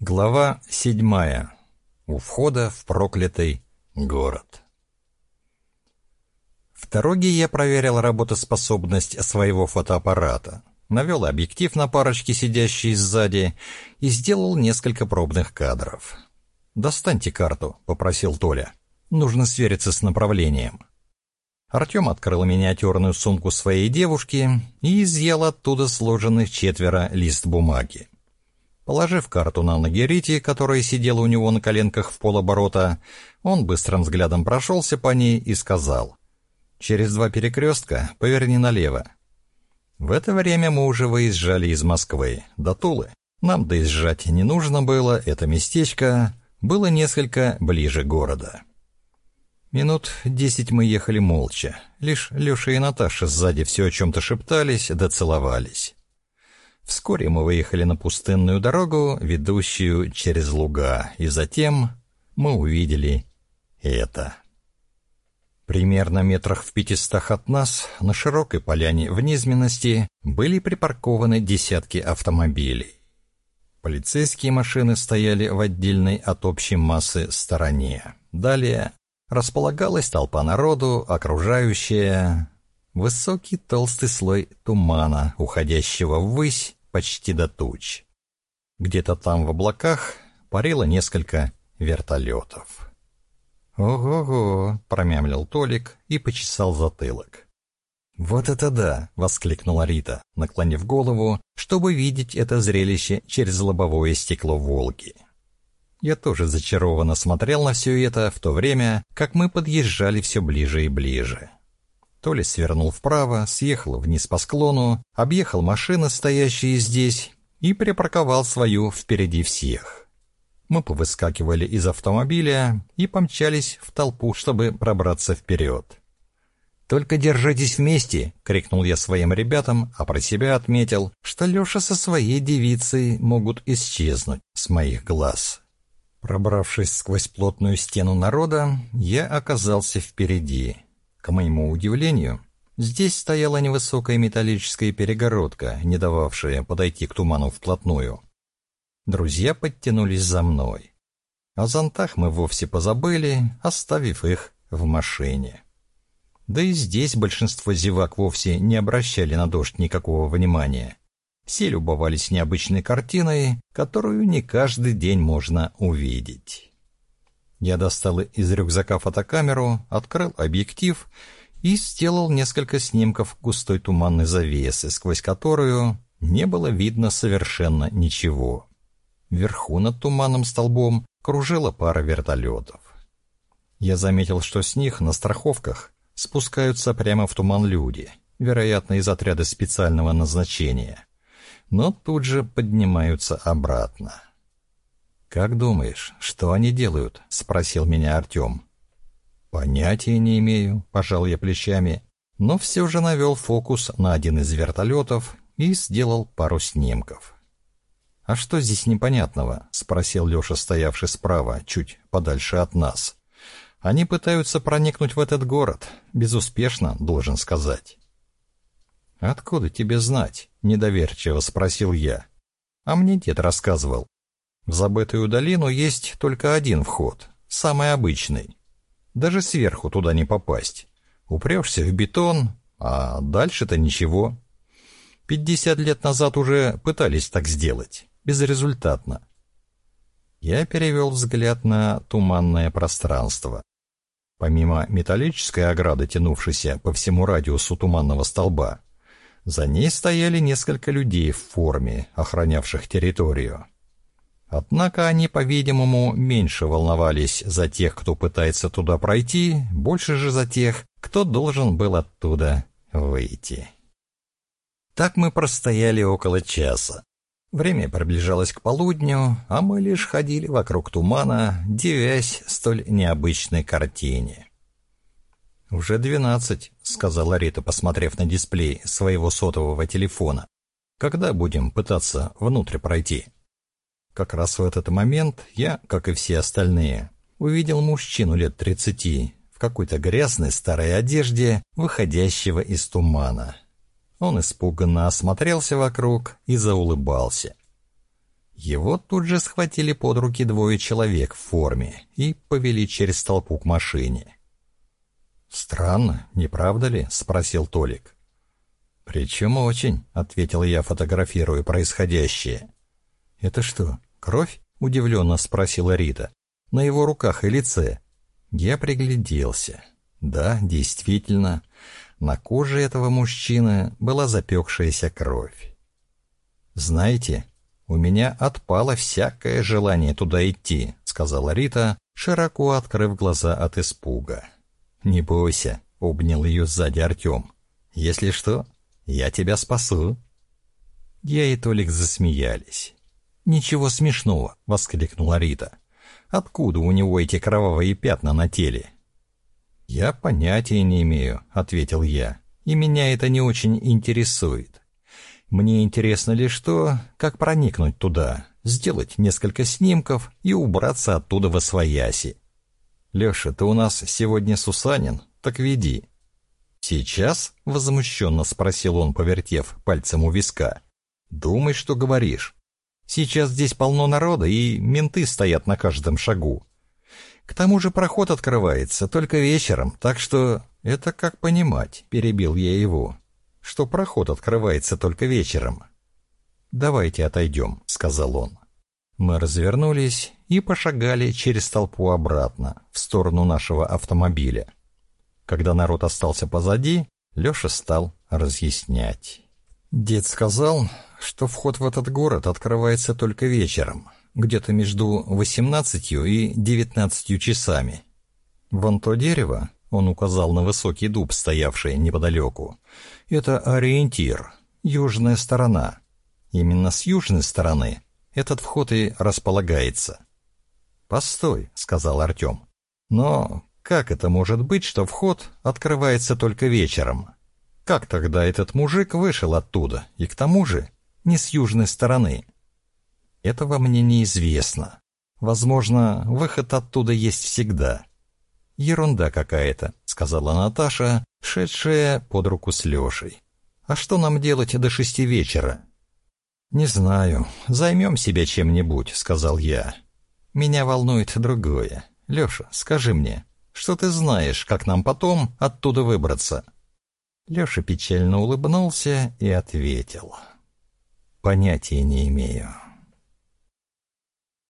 Глава седьмая. У входа в проклятый город. В дороге я проверил работоспособность своего фотоаппарата, навел объектив на парочке, сидящие сзади, и сделал несколько пробных кадров. «Достаньте карту», — попросил Толя. «Нужно свериться с направлением». Артем открыл миниатюрную сумку своей девушки и изъял оттуда сложенных четверо лист бумаги. Положив карту на ноги Рити, которая сидела у него на коленках в полоборота, он быстрым взглядом прошелся по ней и сказал «Через два перекрестка поверни налево». В это время мы уже выезжали из Москвы до Тулы. Нам доезжать не нужно было, это местечко было несколько ближе города. Минут десять мы ехали молча. Лишь Леша и Наташа сзади все о чем-то шептались да целовались. Вскоре мы выехали на пустынную дорогу, ведущую через луга, и затем мы увидели это. Примерно метрах в пятистах от нас, на широкой поляне в низменности, были припаркованы десятки автомобилей. Полицейские машины стояли в отдельной от общей массы стороне. Далее располагалась толпа народу, окружающая высокий толстый слой тумана, уходящего ввысь почти до туч. Где-то там в облаках парило несколько вертолетов. «Ого-го!» — промямлил Толик и почесал затылок. «Вот это да!» — воскликнула Рита, наклонив голову, чтобы видеть это зрелище через лобовое стекло «Волги». Я тоже зачарованно смотрел на все это в то время, как мы подъезжали все ближе и ближе. Толя свернул вправо, съехал вниз по склону, объехал машины, стоящие здесь, и припарковал свою впереди всех. Мы повыскакивали из автомобиля и помчались в толпу, чтобы пробраться вперед. «Только держитесь вместе!» — крикнул я своим ребятам, а про себя отметил, что Леша со своей девицей могут исчезнуть с моих глаз. Пробравшись сквозь плотную стену народа, я оказался впереди. К моему удивлению, здесь стояла невысокая металлическая перегородка, не дававшая подойти к туману вплотную. Друзья подтянулись за мной. О зонтах мы вовсе позабыли, оставив их в машине. Да и здесь большинство зевак вовсе не обращали на дождь никакого внимания. Все любовались необычной картиной, которую не каждый день можно увидеть. Я достал из рюкзака фотокамеру, открыл объектив и сделал несколько снимков густой туманной завесы, сквозь которую не было видно совершенно ничего. Вверху над туманным столбом кружила пара вертолетов. Я заметил, что с них на страховках спускаются прямо в туман люди, вероятно, из отряда специального назначения, но тут же поднимаются обратно. «Как думаешь, что они делают?» — спросил меня Артем. «Понятия не имею», — пожал я плечами, но все же навел фокус на один из вертолетов и сделал пару снимков. «А что здесь непонятного?» — спросил Леша, стоявший справа, чуть подальше от нас. «Они пытаются проникнуть в этот город. Безуспешно, должен сказать». «Откуда тебе знать?» — недоверчиво спросил я. «А мне дед рассказывал. В забытую долину есть только один вход, самый обычный. Даже сверху туда не попасть. Упрешься в бетон, а дальше-то ничего. Пятьдесят лет назад уже пытались так сделать, безрезультатно. Я перевел взгляд на туманное пространство. Помимо металлической ограды, тянувшейся по всему радиусу туманного столба, за ней стояли несколько людей в форме, охранявших территорию. Однако они, по-видимому, меньше волновались за тех, кто пытается туда пройти, больше же за тех, кто должен был оттуда выйти. Так мы простояли около часа. Время приближалось к полудню, а мы лишь ходили вокруг тумана, девясь столь необычной картине. «Уже двенадцать», — сказала Рита, посмотрев на дисплей своего сотового телефона. «Когда будем пытаться внутрь пройти?» Как раз в этот момент я, как и все остальные, увидел мужчину лет тридцати в какой-то грязной старой одежде, выходящего из тумана. Он испуганно осмотрелся вокруг и заулыбался. Его тут же схватили под руки двое человек в форме и повели через толпу к машине. «Странно, не правда ли?» — спросил Толик. «Причем очень», — ответил я, фотографируя происходящее. «Это что, кровь?» — удивленно спросила Рита. «На его руках и лице». Я пригляделся. Да, действительно, на коже этого мужчины была запекшаяся кровь. «Знаете, у меня отпало всякое желание туда идти», — сказала Рита, широко открыв глаза от испуга. «Не бойся», — обнял ее сзади Артем. «Если что, я тебя спасу». Я и Толик засмеялись. «Ничего смешного», — воскликнула Рита. «Откуда у него эти кровавые пятна на теле?» «Я понятия не имею», — ответил я. «И меня это не очень интересует. Мне интересно лишь то, как проникнуть туда, сделать несколько снимков и убраться оттуда во свояси. Леша, ты у нас сегодня Сусанин, так веди». «Сейчас?» — возмущенно спросил он, повертев пальцем у виска. «Думай, что говоришь. Сейчас здесь полно народа, и менты стоят на каждом шагу. К тому же проход открывается только вечером, так что это как понимать, перебил я его, что проход открывается только вечером. Давайте отойдем, сказал он. Мы развернулись и пошагали через толпу обратно, в сторону нашего автомобиля. Когда народ остался позади, Леша стал разъяснять. Дед сказал, что вход в этот город открывается только вечером, где-то между 18 и 19 часами. Вон то дерево, он указал на высокий дуб, стоявший неподалеку, это ориентир, южная сторона. Именно с южной стороны этот вход и располагается. «Постой», — сказал Артем. «Но как это может быть, что вход открывается только вечером? Как тогда этот мужик вышел оттуда, и к тому же не с южной стороны?» Этого мне неизвестно. Возможно, выход оттуда есть всегда. Ерунда какая-то, сказала Наташа, шедшая под руку с Лешей. А что нам делать до шести вечера? Не знаю, займем себя чем-нибудь, сказал я. Меня волнует другое. Леша, скажи мне, что ты знаешь, как нам потом оттуда выбраться? Леша печально улыбнулся и ответил. Понятия не имею.